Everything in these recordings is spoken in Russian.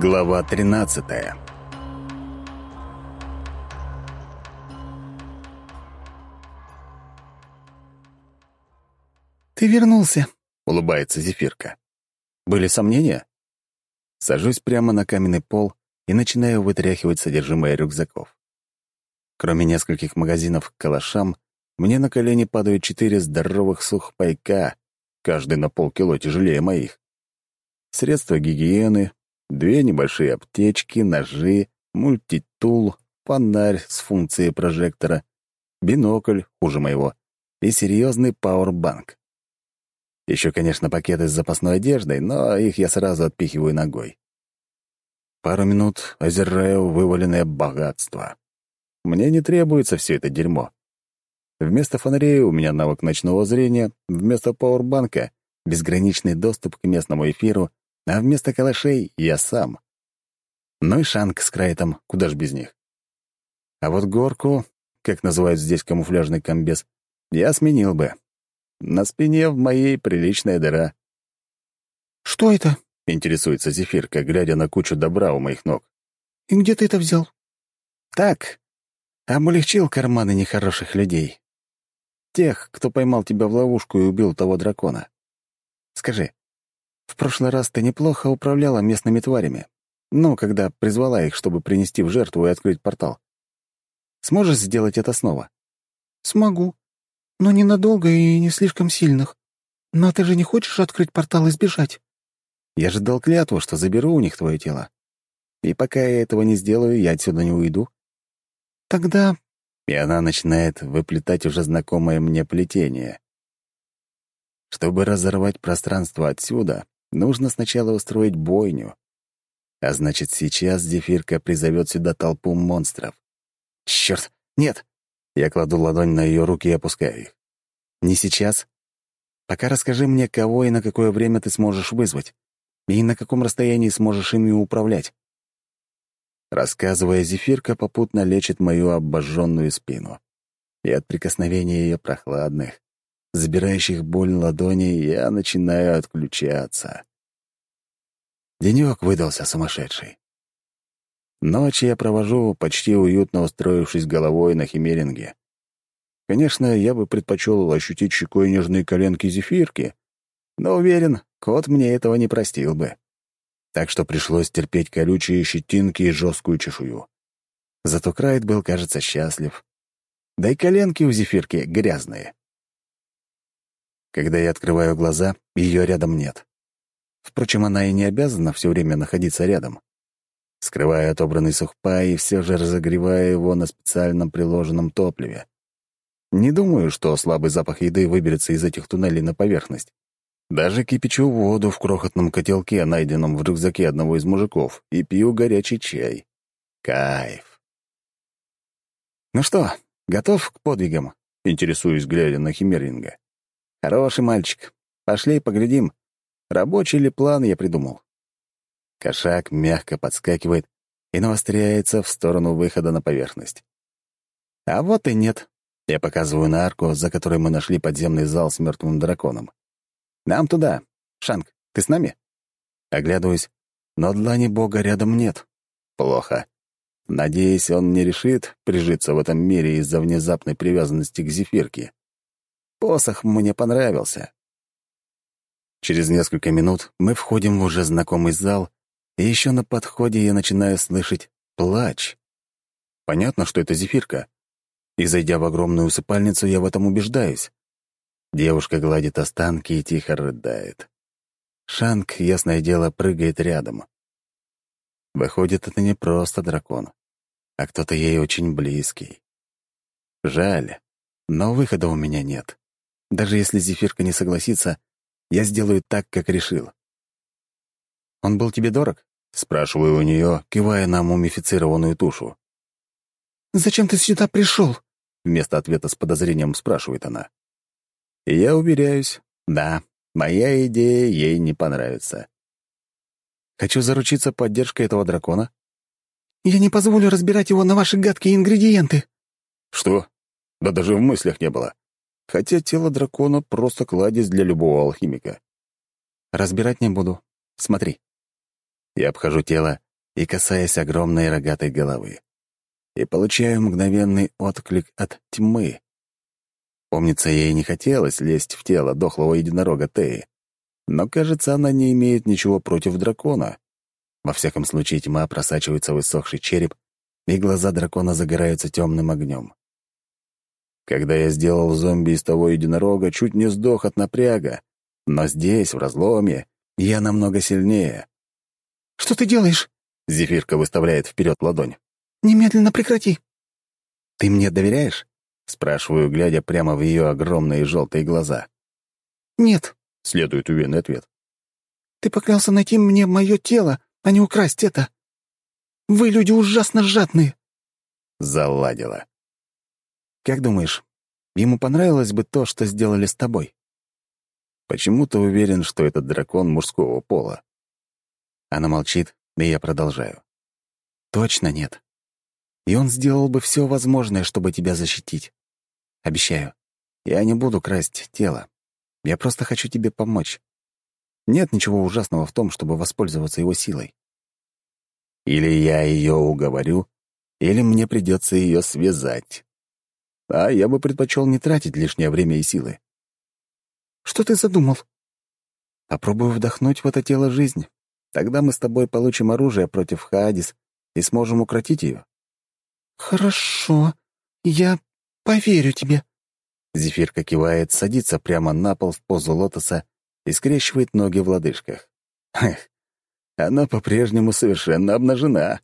Глава 13 «Ты вернулся», — улыбается Зефирка. «Были сомнения?» Сажусь прямо на каменный пол и начинаю вытряхивать содержимое рюкзаков. Кроме нескольких магазинов к калашам, мне на колени падают четыре здоровых сухпайка, каждый на полкило тяжелее моих. Средства гигиены, две небольшие аптечки, ножи, мультитул, фонарь с функцией прожектора, бинокль, хуже моего, и серьезный пауэрбанк. Еще, конечно, пакеты с запасной одеждой, но их я сразу отпихиваю ногой. Пару минут озираю вываленное богатство. Мне не требуется все это дерьмо. Вместо фонарей у меня навык ночного зрения, вместо пауэрбанка — безграничный доступ к местному эфиру, а вместо калашей — я сам. Ну и шанк с крайтом, куда ж без них. А вот горку, как называют здесь камуфляжный комбез, я сменил бы. На спине в моей приличная дыра. «Что это?» — интересуется Зефирка, глядя на кучу добра у моих ног. «И где ты это взял?» «Так, облегчил карманы нехороших людей. Тех, кто поймал тебя в ловушку и убил того дракона. Скажи, в прошлый раз ты неплохо управляла местными тварями. Ну, когда призвала их, чтобы принести в жертву и открыть портал. Сможешь сделать это снова? Смогу. Но ненадолго и не слишком сильных. Но ты же не хочешь открыть портал и сбежать? Я же дал клятву, что заберу у них твое тело. И пока я этого не сделаю, я отсюда не уйду. Тогда...» И она начинает выплетать уже знакомое мне плетение. Чтобы разорвать пространство отсюда, нужно сначала устроить бойню. А значит, сейчас Зефирка призовет сюда толпу монстров. Черт, нет! Я кладу ладонь на ее руки и опускаю их. Не сейчас. Пока расскажи мне, кого и на какое время ты сможешь вызвать, и на каком расстоянии сможешь ими управлять. Рассказывая, Зефирка попутно лечит мою обожженную спину. И от прикосновения ее прохладных, забирающих боль ладоней, я начинаю отключаться. Денек выдался сумасшедший. Ночь я провожу, почти уютно устроившись головой на химеринге. Конечно, я бы предпочел ощутить щекой нежные коленки зефирки, но уверен, кот мне этого не простил бы так что пришлось терпеть колючие щетинки и жесткую чешую. Зато Крайт был, кажется, счастлив. Да и коленки у зефирки грязные. Когда я открываю глаза, ее рядом нет. Впрочем, она и не обязана все время находиться рядом. Скрываю отобранный сухпай и все же разогреваю его на специальном приложенном топливе. Не думаю, что слабый запах еды выберется из этих туннелей на поверхность. Даже кипячу воду в крохотном котелке, найденном в рюкзаке одного из мужиков, и пью горячий чай. Кайф. «Ну что, готов к подвигам?» — интересуюсь, глядя на Химеринга. «Хороший мальчик. Пошли поглядим. Рабочий ли план я придумал?» Кошак мягко подскакивает и навостряется в сторону выхода на поверхность. «А вот и нет», — я показываю на арку, за которой мы нашли подземный зал с мертвым драконом. «Нам туда. Шанг, ты с нами?» Оглядываюсь, но длани бога рядом нет. Плохо. Надеюсь, он не решит прижиться в этом мире из-за внезапной привязанности к зефирке. Посох мне понравился. Через несколько минут мы входим в уже знакомый зал, и еще на подходе я начинаю слышать плач. Понятно, что это зефирка. И, зайдя в огромную усыпальницу, я в этом убеждаюсь. Девушка гладит останки и тихо рыдает. Шанг, ясное дело, прыгает рядом. Выходит, это не просто дракон, а кто-то ей очень близкий. Жаль, но выхода у меня нет. Даже если Зефирка не согласится, я сделаю так, как решил. «Он был тебе дорог?» — спрашиваю у нее, кивая на мумифицированную тушу. «Зачем ты сюда пришел?» — вместо ответа с подозрением спрашивает она. И я уверяюсь, да, моя идея ей не понравится. Хочу заручиться поддержкой этого дракона. Я не позволю разбирать его на ваши гадкие ингредиенты. Что? Да даже в мыслях не было. Хотя тело дракона — просто кладезь для любого алхимика. Разбирать не буду. Смотри. Я обхожу тело и касаясь огромной рогатой головы. И получаю мгновенный отклик от тьмы. Помнится, ей не хотелось лезть в тело дохлого единорога Теи. Но, кажется, она не имеет ничего против дракона. Во всяком случае, тьма просачивается в иссохший череп, и глаза дракона загораются темным огнем. Когда я сделал зомби из того единорога, чуть не сдох от напряга. Но здесь, в разломе, я намного сильнее. «Что ты делаешь?» — Зефирка выставляет вперед ладонь. «Немедленно прекрати!» «Ты мне доверяешь?» — спрашиваю, глядя прямо в ее огромные желтые глаза. «Нет», — следует уверенный ответ. «Ты поклялся найти мне мое тело, а не украсть это. Вы, люди, ужасно жадные!» Заладила. «Как думаешь, ему понравилось бы то, что сделали с тобой?» Почему-то уверен, что этот дракон мужского пола. Она молчит, и я продолжаю. «Точно нет. И он сделал бы все возможное, чтобы тебя защитить. Обещаю, я не буду красть тело. Я просто хочу тебе помочь. Нет ничего ужасного в том, чтобы воспользоваться его силой. Или я ее уговорю, или мне придется ее связать. А я бы предпочел не тратить лишнее время и силы. Что ты задумал? Попробую вдохнуть в это тело жизнь. Тогда мы с тобой получим оружие против Хадис и сможем укротить ее. «Хорошо, я поверю тебе». Зефирка кивает, садится прямо на пол в позу лотоса и скрещивает ноги в лодыжках. Хех, она по-прежнему совершенно обнажена.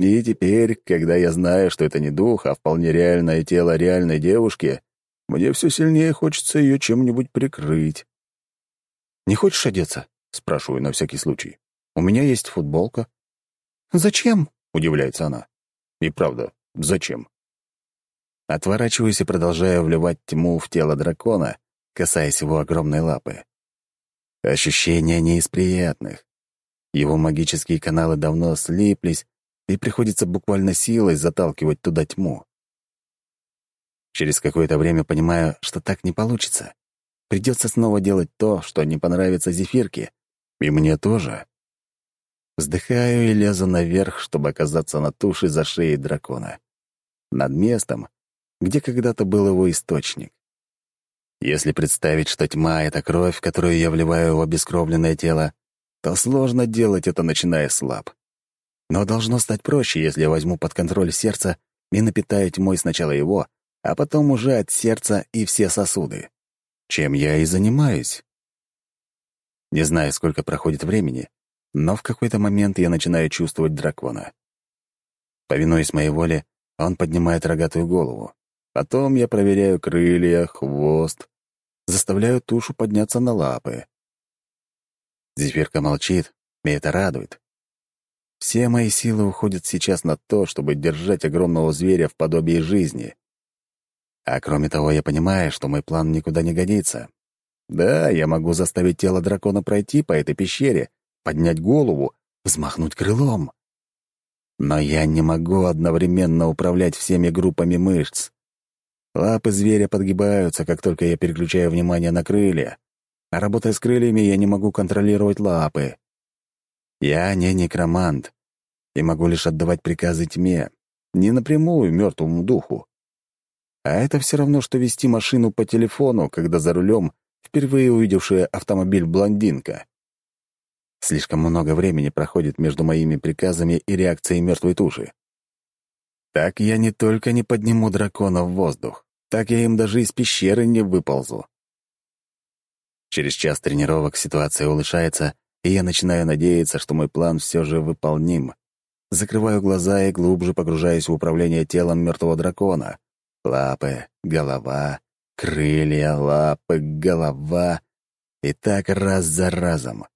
И теперь, когда я знаю, что это не дух, а вполне реальное тело реальной девушки, мне все сильнее хочется ее чем-нибудь прикрыть. «Не хочешь одеться?» — спрашиваю на всякий случай. «У меня есть футболка». «Зачем?» — удивляется она. «И правда, Зачем? Отворачиваюсь и продолжаю вливать тьму в тело дракона, касаясь его огромной лапы. Ощущения не из приятных. Его магические каналы давно слиплись, и приходится буквально силой заталкивать туда тьму. Через какое-то время понимаю, что так не получится. Придется снова делать то, что не понравится Зефирке. И мне тоже. Вздыхаю и лезу наверх, чтобы оказаться на туше за шеей дракона. Над местом, где когда-то был его источник. Если представить, что тьма — это кровь, которую я вливаю в обескровленное тело, то сложно делать это, начиная с лап. Но должно стать проще, если я возьму под контроль сердце и напитаю тьмой сначала его, а потом уже от сердца и все сосуды. Чем я и занимаюсь. Не знаю, сколько проходит времени, но в какой-то момент я начинаю чувствовать дракона. Повинуясь моей воле, он поднимает рогатую голову. Потом я проверяю крылья, хвост, заставляю тушу подняться на лапы. Зефирка молчит, и это радует. Все мои силы уходят сейчас на то, чтобы держать огромного зверя в подобии жизни. А кроме того, я понимаю, что мой план никуда не годится. Да, я могу заставить тело дракона пройти по этой пещере, поднять голову, взмахнуть крылом. Но я не могу одновременно управлять всеми группами мышц. Лапы зверя подгибаются, как только я переключаю внимание на крылья. А работая с крыльями, я не могу контролировать лапы. Я не некромант и могу лишь отдавать приказы тьме, не напрямую мертвому духу. А это все равно, что вести машину по телефону, когда за рулем впервые увидевшая автомобиль блондинка. Слишком много времени проходит между моими приказами и реакцией мертвой туши. Так я не только не подниму дракона в воздух, так я им даже из пещеры не выползу. Через час тренировок ситуация улучшается, и я начинаю надеяться, что мой план все же выполним. Закрываю глаза и глубже погружаюсь в управление телом мертвого дракона. Лапы, голова, крылья, лапы, голова. И так раз за разом.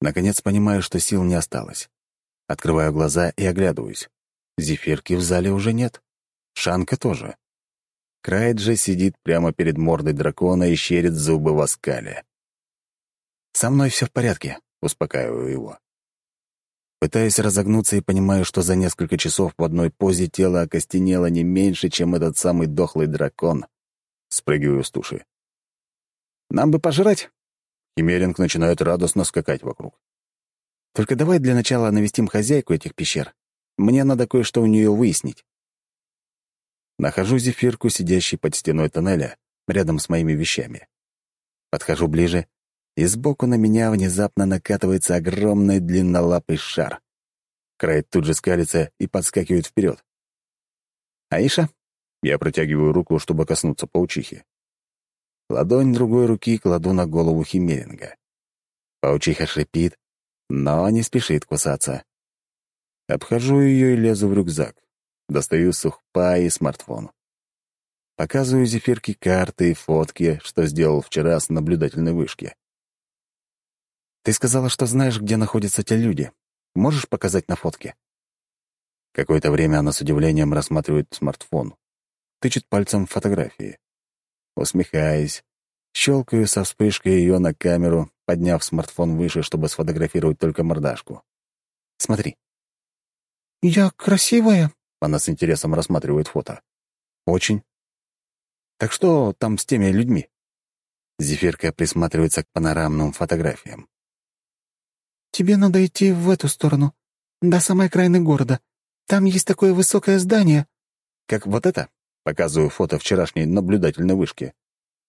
Наконец понимаю, что сил не осталось. Открываю глаза и оглядываюсь. Зефирки в зале уже нет. Шанка тоже. Крайджи сидит прямо перед мордой дракона и щерит зубы в оскале. «Со мной все в порядке», — успокаиваю его. Пытаюсь разогнуться и понимаю, что за несколько часов в одной позе тело окостенело не меньше, чем этот самый дохлый дракон. Спрыгиваю с туши. «Нам бы пожрать?» Химеринг начинает радостно скакать вокруг. Только давай для начала навестим хозяйку этих пещер. Мне надо кое-что у нее выяснить. Нахожу зефирку, сидящей под стеной тоннеля, рядом с моими вещами. Подхожу ближе, и сбоку на меня внезапно накатывается огромный длиннолапый шар. Край тут же скалится и подскакивает вперед. «Аиша?» Я протягиваю руку, чтобы коснуться паучихи. Ладонь другой руки кладу на голову Химеринга. Паучиха шипит, но не спешит кусаться. Обхожу ее и лезу в рюкзак. Достаю сухпа и смартфон. Показываю зефирке карты и фотки, что сделал вчера с наблюдательной вышки. «Ты сказала, что знаешь, где находятся те люди. Можешь показать на фотке?» Какое-то время она с удивлением рассматривает смартфон. Тычет пальцем фотографии. Усмехаясь, щелкаю со вспышкой ее на камеру, подняв смартфон выше, чтобы сфотографировать только мордашку. «Смотри». «Я красивая?» Она с интересом рассматривает фото. «Очень. Так что там с теми людьми?» Зефирка присматривается к панорамным фотографиям. «Тебе надо идти в эту сторону, до самой окраины города. Там есть такое высокое здание». «Как вот это?» — показываю фото вчерашней наблюдательной вышки.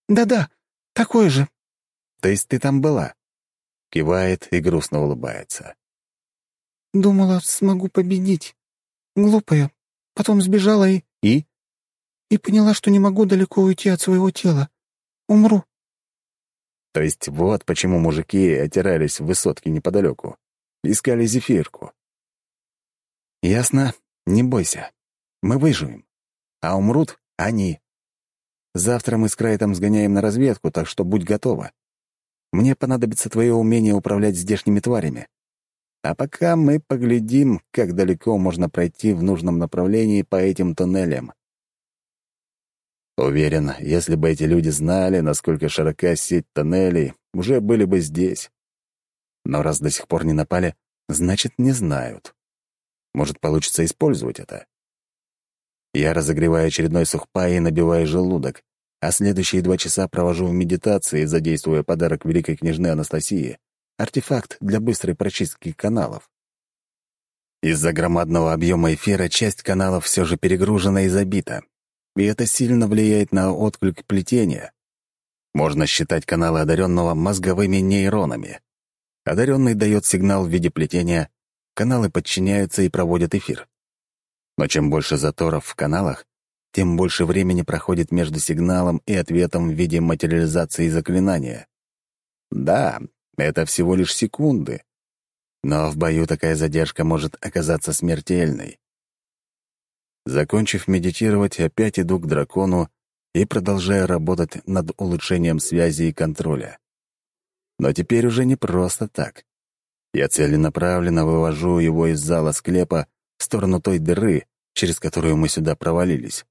«Да-да, такое же». «То есть ты там была?» Кивает и грустно улыбается. «Думала, смогу победить. Глупая, Потом сбежала и... И? И поняла, что не могу далеко уйти от своего тела. Умру. То есть вот почему мужики отирались в высотке неподалеку. Искали зефирку. Ясно. Не бойся. Мы выживем. А умрут они. Завтра мы с Крайтом сгоняем на разведку, так что будь готова. Мне понадобится твое умение управлять здешними тварями. А пока мы поглядим, как далеко можно пройти в нужном направлении по этим туннелям. Уверен, если бы эти люди знали, насколько широка сеть тоннелей, уже были бы здесь. Но раз до сих пор не напали, значит, не знают. Может, получится использовать это. Я разогреваю очередной сухпай и набиваю желудок, а следующие два часа провожу в медитации, задействуя подарок великой княжны Анастасии — артефакт для быстрой прочистки каналов. Из-за громадного объема эфира часть каналов все же перегружена и забита, и это сильно влияет на отклик плетения. Можно считать каналы одаренного мозговыми нейронами. Одаренный дает сигнал в виде плетения, каналы подчиняются и проводят эфир. Но чем больше заторов в каналах, тем больше времени проходит между сигналом и ответом в виде материализации заклинания. Да, это всего лишь секунды. Но в бою такая задержка может оказаться смертельной. Закончив медитировать, опять иду к дракону и продолжаю работать над улучшением связи и контроля. Но теперь уже не просто так. Я целенаправленно вывожу его из зала склепа в сторону той дыры, через которую мы сюда провалились.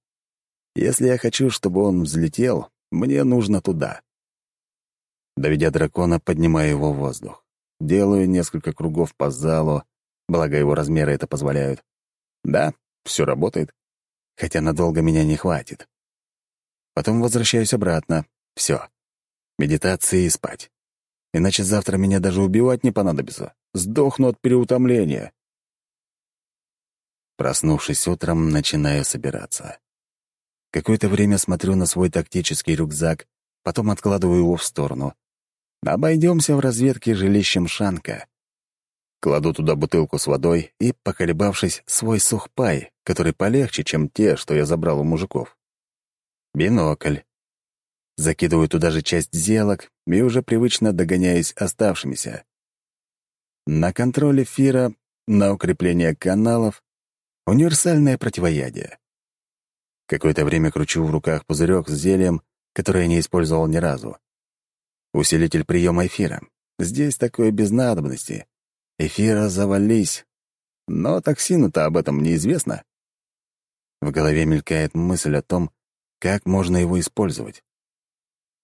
Если я хочу, чтобы он взлетел, мне нужно туда. Доведя дракона, поднимаю его в воздух. Делаю несколько кругов по залу, благо его размеры это позволяют. Да, все работает, хотя надолго меня не хватит. Потом возвращаюсь обратно. Все. Медитации и спать. Иначе завтра меня даже убивать не понадобится. Сдохну от переутомления. Проснувшись утром, начинаю собираться. Какое-то время смотрю на свой тактический рюкзак, потом откладываю его в сторону. Обойдемся в разведке жилищем Шанка. Кладу туда бутылку с водой и, поколебавшись, свой сухпай, который полегче, чем те, что я забрал у мужиков. Бинокль. Закидываю туда же часть зелок и уже привычно догоняюсь оставшимися. На контроль эфира, на укрепление каналов — универсальное противоядие. Какое-то время кручу в руках пузырек с зельем, который я не использовал ни разу. Усилитель приема эфира. Здесь такое без надобности. Эфира завались. Но токсину-то об этом неизвестно. В голове мелькает мысль о том, как можно его использовать.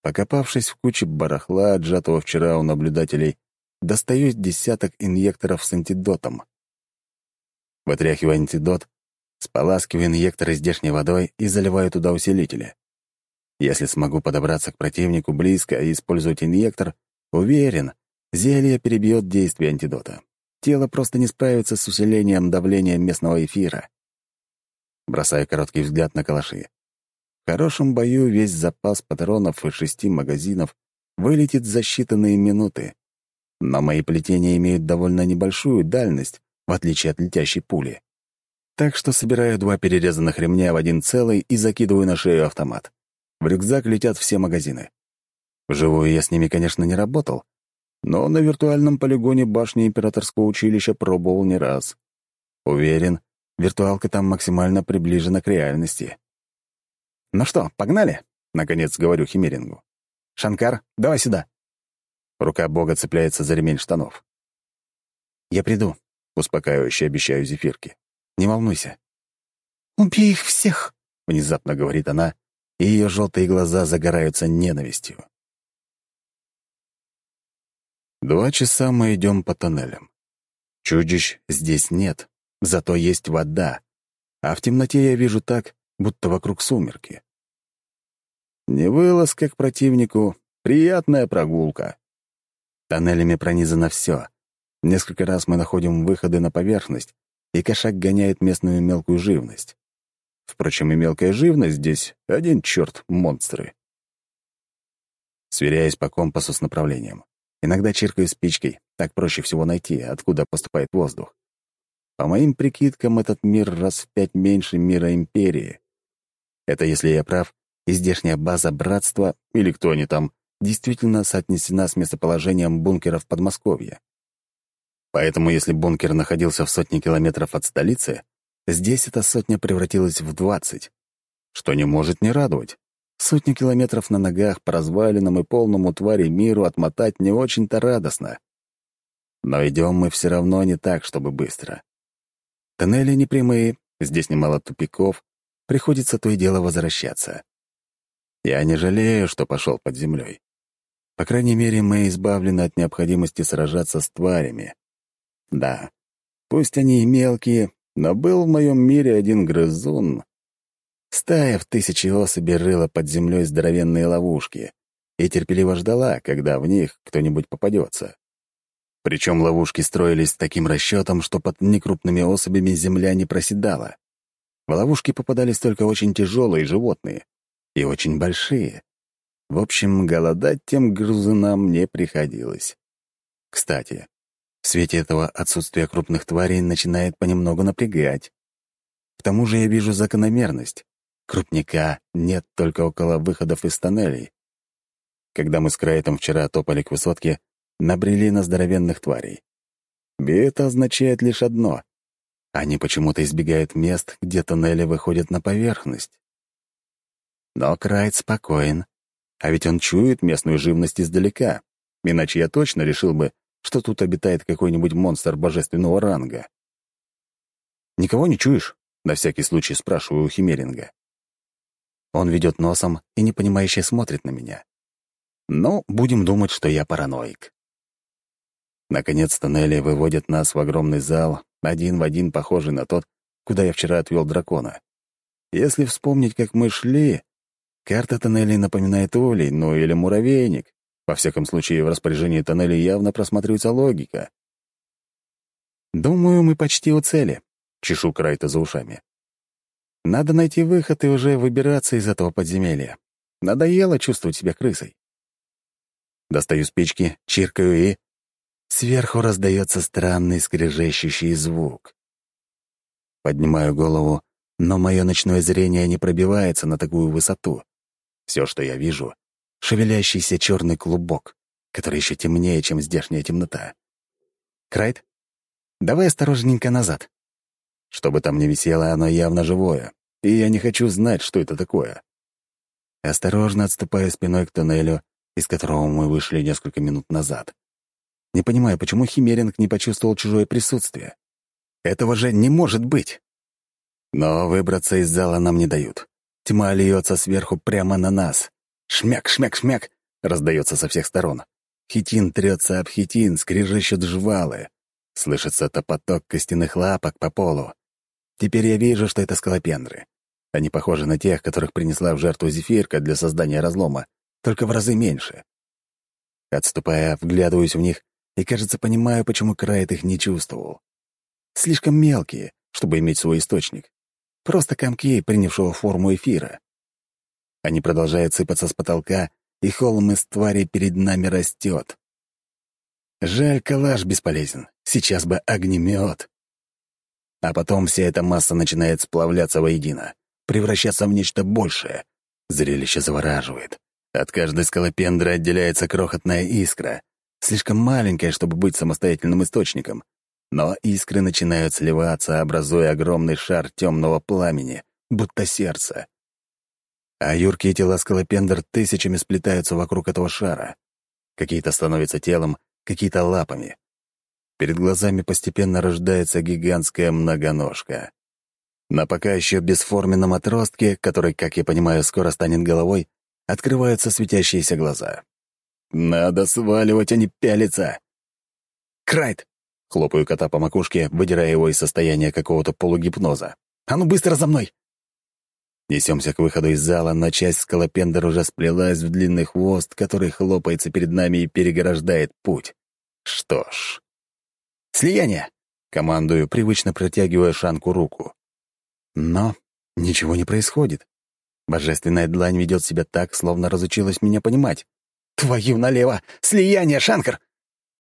Покопавшись в куче барахла, отжатого вчера у наблюдателей, достаю десяток инъекторов с антидотом. Вытряхиваю антидот, споласкиваю инъекторы здешней водой и заливаю туда усилители. Если смогу подобраться к противнику близко и использовать инъектор, уверен, зелье перебьет действие антидота. Тело просто не справится с усилением давления местного эфира. Бросаю короткий взгляд на калаши. В хорошем бою весь запас патронов и шести магазинов вылетит за считанные минуты. Но мои плетения имеют довольно небольшую дальность, в отличие от летящей пули. Так что собираю два перерезанных ремня в один целый и закидываю на шею автомат. В рюкзак летят все магазины. Вживую я с ними, конечно, не работал, но на виртуальном полигоне башни Императорского училища пробовал не раз. Уверен, виртуалка там максимально приближена к реальности. «Ну что, погнали?» — наконец говорю Химерингу. «Шанкар, давай сюда». Рука бога цепляется за ремень штанов. «Я приду», — успокаивающе обещаю Зефирке. «Не волнуйся». «Убей их всех», — внезапно говорит она, и ее желтые глаза загораются ненавистью. Два часа мы идем по тоннелям. Чудищ здесь нет, зато есть вода, а в темноте я вижу так, будто вокруг сумерки. Не вылазка к противнику, приятная прогулка. Тоннелями пронизано все. Несколько раз мы находим выходы на поверхность, и кошак гоняет местную мелкую живность. Впрочем, и мелкая живность здесь — один черт монстры. Сверяясь по компасу с направлением. Иногда чиркаю спичкой, так проще всего найти, откуда поступает воздух. По моим прикидкам, этот мир раз в пять меньше мира Империи. Это если я прав, и здешняя база Братства, или кто они там, действительно соотнесена с местоположением бункеров Подмосковья. Поэтому если бункер находился в сотне километров от столицы, здесь эта сотня превратилась в двадцать, что не может не радовать. Сотню километров на ногах по развалинам и полному твари миру отмотать не очень-то радостно. Но идем мы все равно не так, чтобы быстро. Тоннели не прямые, здесь немало тупиков, приходится то и дело возвращаться. Я не жалею, что пошел под землей. По крайней мере, мы избавлены от необходимости сражаться с тварями. Да, пусть они и мелкие, но был в моем мире один грызун, Стая в тысячи особей рыла под землей здоровенные ловушки и терпеливо ждала, когда в них кто-нибудь попадется. Причем ловушки строились с таким расчетом, что под некрупными особями земля не проседала. В ловушки попадались только очень тяжелые животные и очень большие. В общем, голодать тем грузинам не приходилось. Кстати, в свете этого отсутствие крупных тварей начинает понемногу напрягать. К тому же я вижу закономерность. Крупника нет только около выходов из тоннелей. Когда мы с Крайтом вчера топали к высотке, набрели на здоровенных тварей. И означает лишь одно. Они почему-то избегают мест, где тоннели выходят на поверхность. Но Крайт спокоен, а ведь он чует местную живность издалека, иначе я точно решил бы, что тут обитает какой-нибудь монстр божественного ранга. «Никого не чуешь?» — на всякий случай спрашиваю у Химеринга. Он ведет носом и непонимающе смотрит на меня. Но будем думать, что я параноик. Наконец тоннели выводят нас в огромный зал, один в один похожий на тот, куда я вчера отвел дракона. Если вспомнить, как мы шли, карта тоннелей напоминает улей, ну или муравейник. Во всяком случае, в распоряжении тоннелей явно просматривается логика. «Думаю, мы почти у цели», — чешу Крайта за ушами. Надо найти выход и уже выбираться из этого подземелья. Надоело чувствовать себя крысой. Достаю спички, чиркаю и... Сверху раздается странный скрежещущий звук. Поднимаю голову, но мое ночное зрение не пробивается на такую высоту. Все, что я вижу — шевелящийся черный клубок, который еще темнее, чем здешняя темнота. Крайт, давай осторожненько назад. Что бы там ни висело, оно явно живое и я не хочу знать, что это такое. Осторожно отступаю спиной к туннелю, из которого мы вышли несколько минут назад. Не понимаю, почему Химеринг не почувствовал чужое присутствие. Этого же не может быть. Но выбраться из зала нам не дают. Тьма льется сверху прямо на нас. Шмяк, шмяк, шмяк раздается со всех сторон. Хитин трется об хитин, скрежещут жвалы. Слышится топоток костяных лапок по полу. Теперь я вижу, что это скалопендры. Они похожи на тех, которых принесла в жертву зефирка для создания разлома, только в разы меньше. Отступая, вглядываюсь в них и, кажется, понимаю, почему Крайт их не чувствовал. Слишком мелкие, чтобы иметь свой источник. Просто комки, принявшего форму эфира. Они продолжают сыпаться с потолка, и холм из твари перед нами растет. Жаль, калаш бесполезен. Сейчас бы огнемет. А потом вся эта масса начинает сплавляться воедино, превращаться в нечто большее. Зрелище завораживает. От каждой скалопендры отделяется крохотная искра, слишком маленькая, чтобы быть самостоятельным источником. Но искры начинают сливаться, образуя огромный шар темного пламени, будто сердце. А юркие тела скалопендр тысячами сплетаются вокруг этого шара. Какие-то становятся телом, какие-то лапами. Перед глазами постепенно рождается гигантская многоножка. На пока еще бесформенном отростке, который, как я понимаю, скоро станет головой, открываются светящиеся глаза. «Надо сваливать, а не пялиться!» «Крайт!» — хлопаю кота по макушке, выдирая его из состояния какого-то полугипноза. «А ну быстро за мной!» Несемся к выходу из зала, но часть скалопендр уже сплелась в длинный хвост, который хлопается перед нами и переграждает путь. Что ж... «Слияние!» — командую, привычно протягивая Шанку руку. Но ничего не происходит. Божественная длань ведет себя так, словно разучилась меня понимать. «Твою налево! Слияние, Шанкар!»